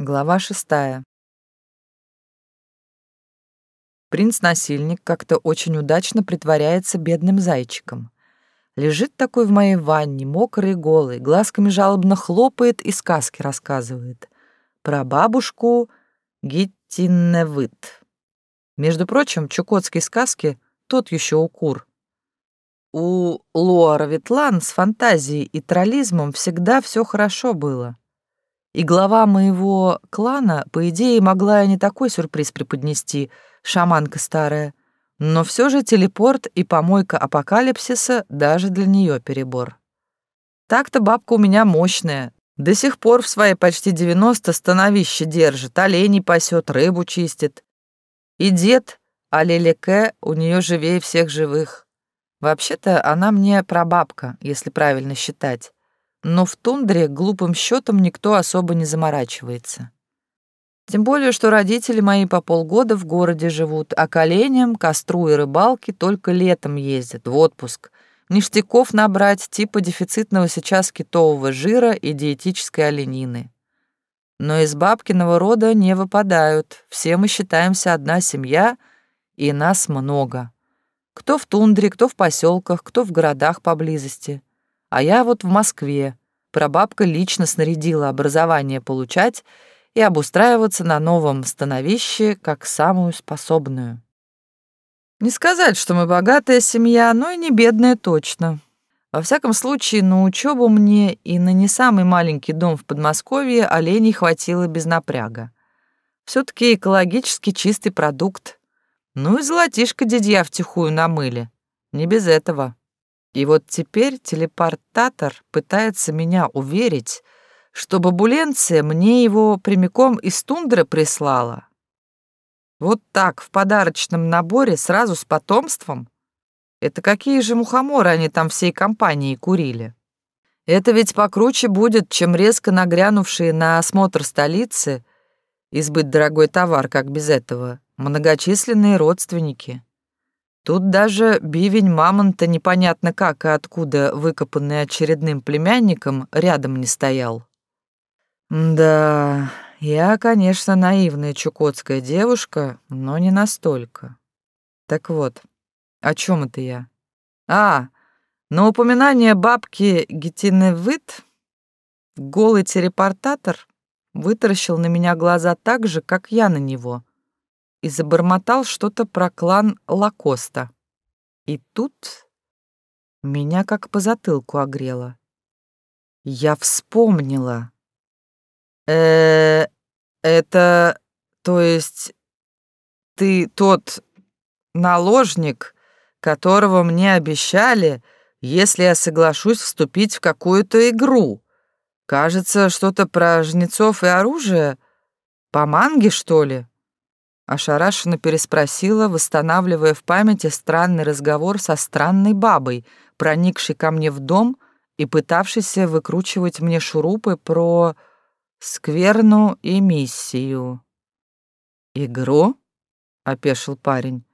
Глава шестая. Принц-насильник как-то очень удачно притворяется бедным зайчиком. Лежит такой в моей ванне, мокрый и голый, глазками жалобно хлопает и сказки рассказывает. Про бабушку Гиттиневыт. Между прочим, чукотские сказки — тот еще укур. У Луара Ветлан с фантазией и троллизмом всегда все хорошо было. И глава моего клана, по идее, могла и не такой сюрприз преподнести, шаманка старая. Но все же телепорт и помойка апокалипсиса даже для нее перебор. Так-то бабка у меня мощная. До сих пор в свои почти 90 становище держит, оленей пасет, рыбу чистит. И дед, Алелеке, у нее живее всех живых. Вообще-то она мне прабабка, если правильно считать но в тундре глупым счетом никто особо не заморачивается. Тем более, что родители мои по полгода в городе живут, а к оленям, костру и рыбалке только летом ездят, в отпуск. Ништяков набрать типа дефицитного сейчас китового жира и диетической оленины. Но из бабкиного рода не выпадают, все мы считаемся одна семья, и нас много. Кто в тундре, кто в поселках, кто в городах поблизости. А я вот в Москве. Прабабка лично снарядила образование получать и обустраиваться на новом становище как самую способную. Не сказать, что мы богатая семья, но и не бедная точно. Во всяком случае, на учебу мне и на не самый маленький дом в Подмосковье оленей хватило без напряга. все таки экологически чистый продукт. Ну и золотишко дядья втихую намыли. Не без этого. И вот теперь телепортатор пытается меня уверить, что бабуленция мне его прямиком из тундры прислала. Вот так, в подарочном наборе, сразу с потомством? Это какие же мухоморы они там всей компанией курили? Это ведь покруче будет, чем резко нагрянувшие на осмотр столицы, избыть дорогой товар, как без этого, многочисленные родственники. Тут даже бивень мамонта непонятно как и откуда, выкопанный очередным племянником, рядом не стоял. Да, я, конечно, наивная чукотская девушка, но не настолько. Так вот, о чем это я? А, на упоминание бабки Гетиневыт голый телепортатор вытаращил на меня глаза так же, как я на него — и забормотал что-то про клан Лакоста. И тут меня как по затылку огрело. Я вспомнила. э это... то есть... ты тот наложник, которого мне обещали, если я соглашусь вступить в какую-то игру. Кажется, что-то про жнецов и оружие. По манге, что ли? Ошарашенно переспросила, восстанавливая в памяти странный разговор со странной бабой, проникшей ко мне в дом и пытавшейся выкручивать мне шурупы про скверну и миссию. «Игру?» — опешил парень.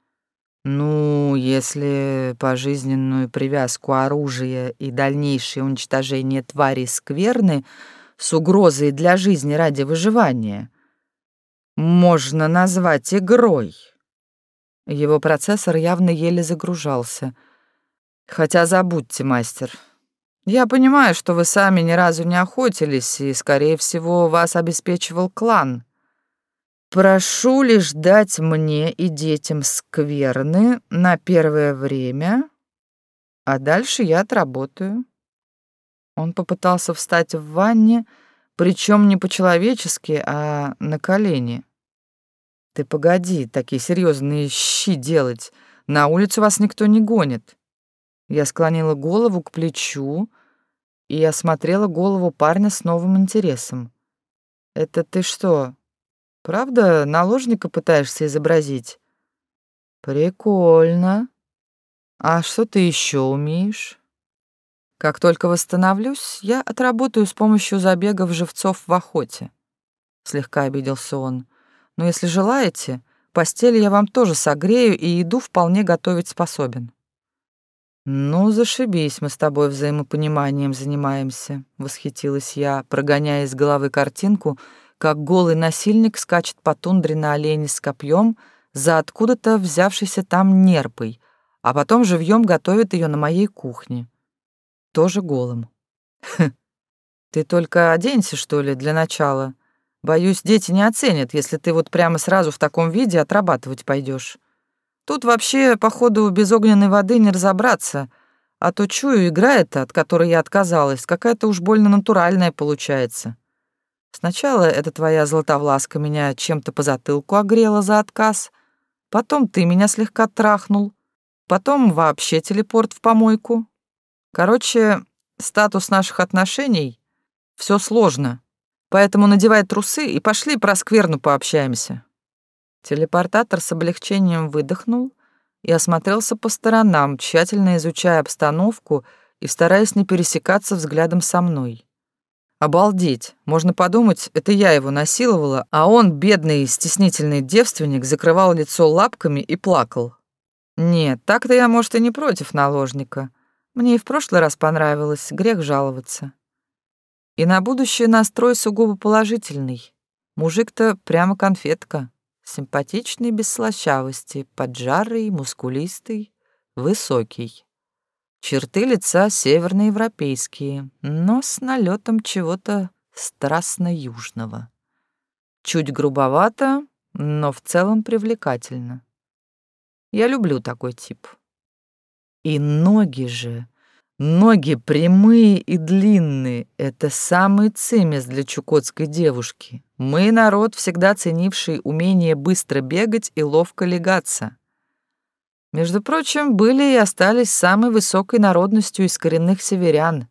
«Ну, если пожизненную привязку оружия и дальнейшее уничтожение тварей скверны с угрозой для жизни ради выживания, можно назвать игрой. Его процессор явно еле загружался. Хотя забудьте, мастер. Я понимаю, что вы сами ни разу не охотились, и, скорее всего, вас обеспечивал клан. Прошу лишь дать мне и детям скверны на первое время, а дальше я отработаю. Он попытался встать в ванне, причем не по-человечески, а на колени. Ты погоди, такие серьезные щи делать. На улицу вас никто не гонит. Я склонила голову к плечу и осмотрела голову парня с новым интересом. Это ты что, правда наложника пытаешься изобразить? Прикольно. А что ты еще умеешь? Как только восстановлюсь, я отработаю с помощью забегов живцов в охоте. Слегка обиделся он. Но если желаете, постель я вам тоже согрею и еду вполне готовить способен. «Ну, зашибись, мы с тобой взаимопониманием занимаемся», — восхитилась я, прогоняя из головы картинку, как голый насильник скачет по тундре на олене с копьем за откуда-то взявшейся там нерпой, а потом живьем готовит ее на моей кухне. Тоже голым. Ты только оденься, что ли, для начала. Боюсь, дети не оценят, если ты вот прямо сразу в таком виде отрабатывать пойдешь. Тут вообще, походу, без огненной воды не разобраться, а то чую, игра эта, от которой я отказалась, какая-то уж больно натуральная получается. Сначала эта твоя златовласка меня чем-то по затылку огрела за отказ, потом ты меня слегка трахнул, потом вообще телепорт в помойку. Короче, статус наших отношений — все сложно, поэтому надевай трусы и пошли про скверну пообщаемся». Телепортатор с облегчением выдохнул и осмотрелся по сторонам, тщательно изучая обстановку и стараясь не пересекаться взглядом со мной. Обалдеть, можно подумать, это я его насиловала, а он, бедный стеснительный девственник, закрывал лицо лапками и плакал. Нет, так-то я, может, и не против наложника. Мне и в прошлый раз понравилось, грех жаловаться. И на будущее настрой сугубо положительный. Мужик-то прямо конфетка. Симпатичный без слащавости, поджарый, мускулистый, высокий. Черты лица северноевропейские, но с налетом чего-то страстно-южного. Чуть грубовато, но в целом привлекательно. Я люблю такой тип. И ноги же, ноги прямые и длинные — это самый цимес для чукотской девушки. Мы народ, всегда ценивший умение быстро бегать и ловко легаться. Между прочим, были и остались самой высокой народностью из коренных северян.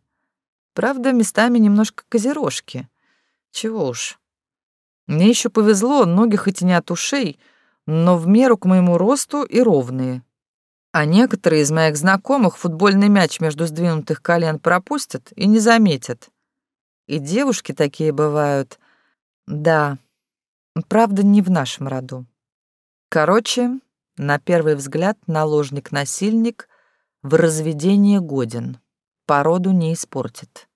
Правда, местами немножко козерожки. Чего уж. Мне еще повезло, ноги хоть и не от ушей, но в меру к моему росту и ровные. А некоторые из моих знакомых футбольный мяч между сдвинутых колен пропустят и не заметят. И девушки такие бывают. Да, правда, не в нашем роду. Короче, на первый взгляд наложник-насильник в разведение годен, породу не испортит.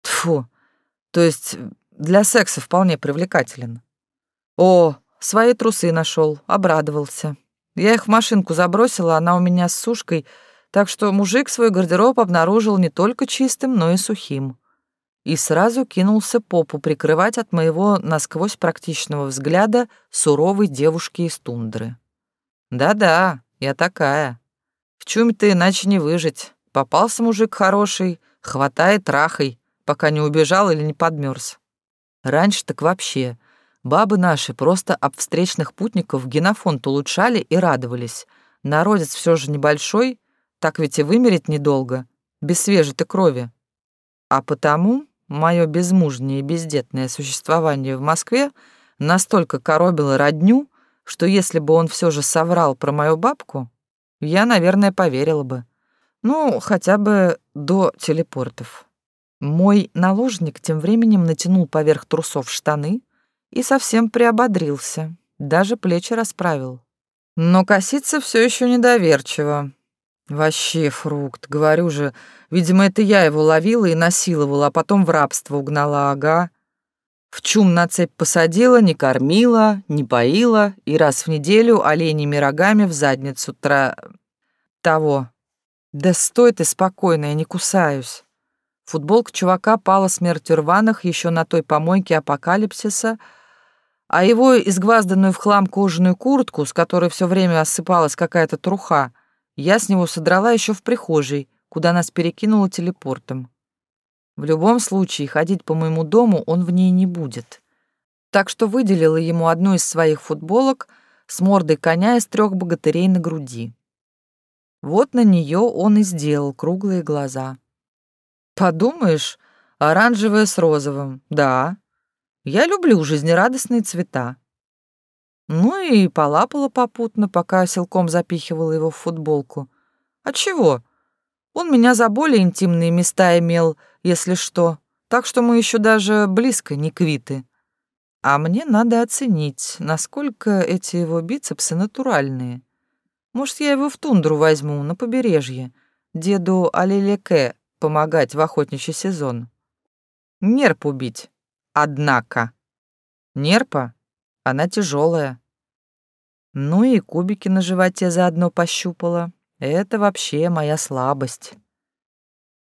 Тфу, то есть для секса вполне привлекателен. О, свои трусы нашел, обрадовался. Я их в машинку забросила, она у меня с сушкой, так что мужик свой гардероб обнаружил не только чистым, но и сухим. И сразу кинулся попу прикрывать от моего насквозь практичного взгляда суровой девушки из тундры. Да-да, я такая. В чуме-то иначе не выжить. Попался мужик хороший, хватает трахай, пока не убежал или не подмерз. Раньше так вообще. Бабы наши просто об встречных путников генофонд улучшали и радовались. Народец все же небольшой, так ведь и вымереть недолго, без свежей-то крови. А потому мое безмужнее и бездетное существование в Москве настолько коробило родню, что если бы он все же соврал про мою бабку, я, наверное, поверила бы. Ну, хотя бы до телепортов. Мой наложник тем временем натянул поверх трусов штаны и совсем приободрился, даже плечи расправил. Но косится все еще недоверчиво. Вообще фрукт, говорю же, видимо, это я его ловила и насиловала, а потом в рабство угнала, ага. В чум на цепь посадила, не кормила, не поила и раз в неделю оленями рогами в задницу тра... того. Да стой ты спокойно, я не кусаюсь. Футболка чувака пала смертью рваных еще на той помойке апокалипсиса, а его изгвазданную в хлам кожаную куртку, с которой все время осыпалась какая-то труха, я с него содрала еще в прихожей, куда нас перекинуло телепортом. В любом случае, ходить по моему дому он в ней не будет. Так что выделила ему одну из своих футболок с мордой коня из трех богатырей на груди. Вот на нее он и сделал круглые глаза. Подумаешь, оранжевое с розовым, да. Я люблю жизнерадостные цвета. Ну и полапала попутно, пока силком запихивала его в футболку. А чего? Он меня за более интимные места имел, если что, так что мы еще даже близко не квиты. А мне надо оценить, насколько эти его бицепсы натуральные. Может, я его в тундру возьму, на побережье, деду Алилеке помогать в охотничий сезон. Нерп убить, однако. Нерпа, она тяжелая. Ну и кубики на животе заодно пощупала. Это вообще моя слабость.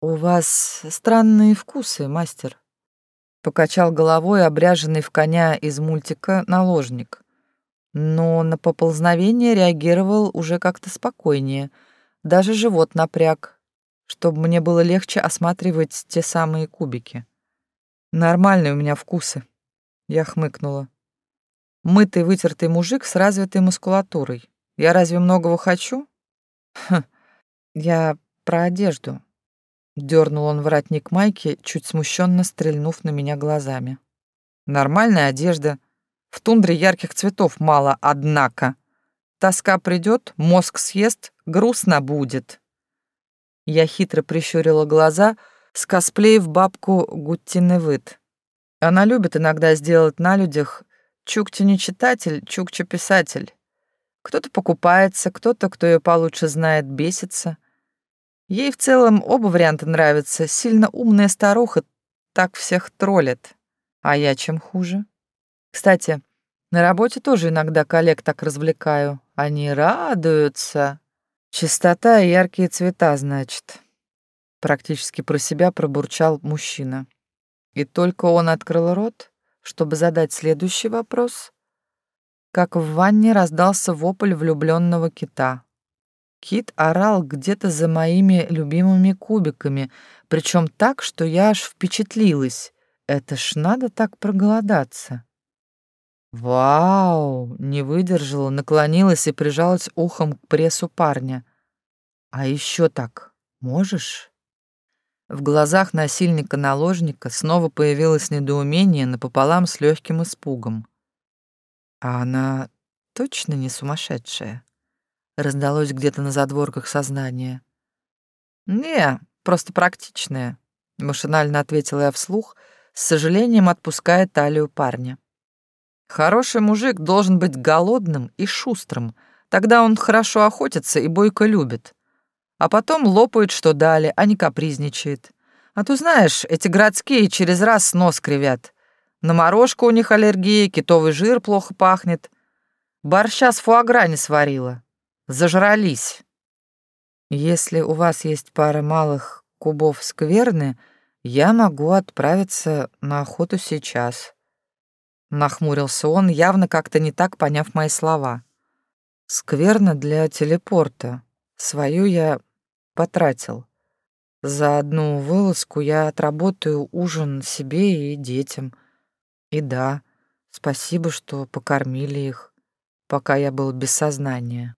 У вас странные вкусы, мастер. Покачал головой обряженный в коня из мультика наложник. Но на поползновение реагировал уже как-то спокойнее. Даже живот напряг, чтобы мне было легче осматривать те самые кубики. Нормальные у меня вкусы. Я хмыкнула. Мытый вытертый мужик с развитой мускулатурой. Я разве многого хочу? Хм, я про одежду. Дернул он воротник майки, чуть смущенно стрельнув на меня глазами. Нормальная одежда. В тундре ярких цветов мало, однако. Тоска придет, мозг съест, грустно будет. Я хитро прищурила глаза, с косплеев бабку Гуттиневыт. Она любит иногда сделать на людях Чукча не читатель, Чукча писатель. Кто-то покупается, кто-то, кто ее получше знает, бесится. Ей в целом оба варианта нравятся. Сильно умная старуха так всех троллит. А я чем хуже? Кстати, на работе тоже иногда коллег так развлекаю. Они радуются. Чистота и яркие цвета, значит. Практически про себя пробурчал мужчина. И только он открыл рот, чтобы задать следующий вопрос, как в ванне раздался вопль влюбленного кита. Кит орал где-то за моими любимыми кубиками, причем так, что я аж впечатлилась. Это ж надо так проголодаться. Вау! Не выдержала, наклонилась и прижалась ухом к прессу парня. А еще так можешь? В глазах насильника-наложника снова появилось недоумение напополам с легким испугом. А она точно не сумасшедшая? Раздалось где-то на задворках сознания. «Не, просто практичная», — машинально ответила я вслух, с сожалением отпуская талию парня. «Хороший мужик должен быть голодным и шустрым, тогда он хорошо охотится и бойко любит а потом лопает, что дали, а не капризничает. А то знаешь, эти городские через раз нос кривят. На морожку у них аллергия, китовый жир плохо пахнет. Борща с фуагра не сварила. Зажрались. Если у вас есть пара малых кубов скверны, я могу отправиться на охоту сейчас. Нахмурился он, явно как-то не так поняв мои слова. Скверна для телепорта. Свою я потратил. За одну вылазку я отработаю ужин себе и детям. И да, спасибо, что покормили их, пока я был без сознания.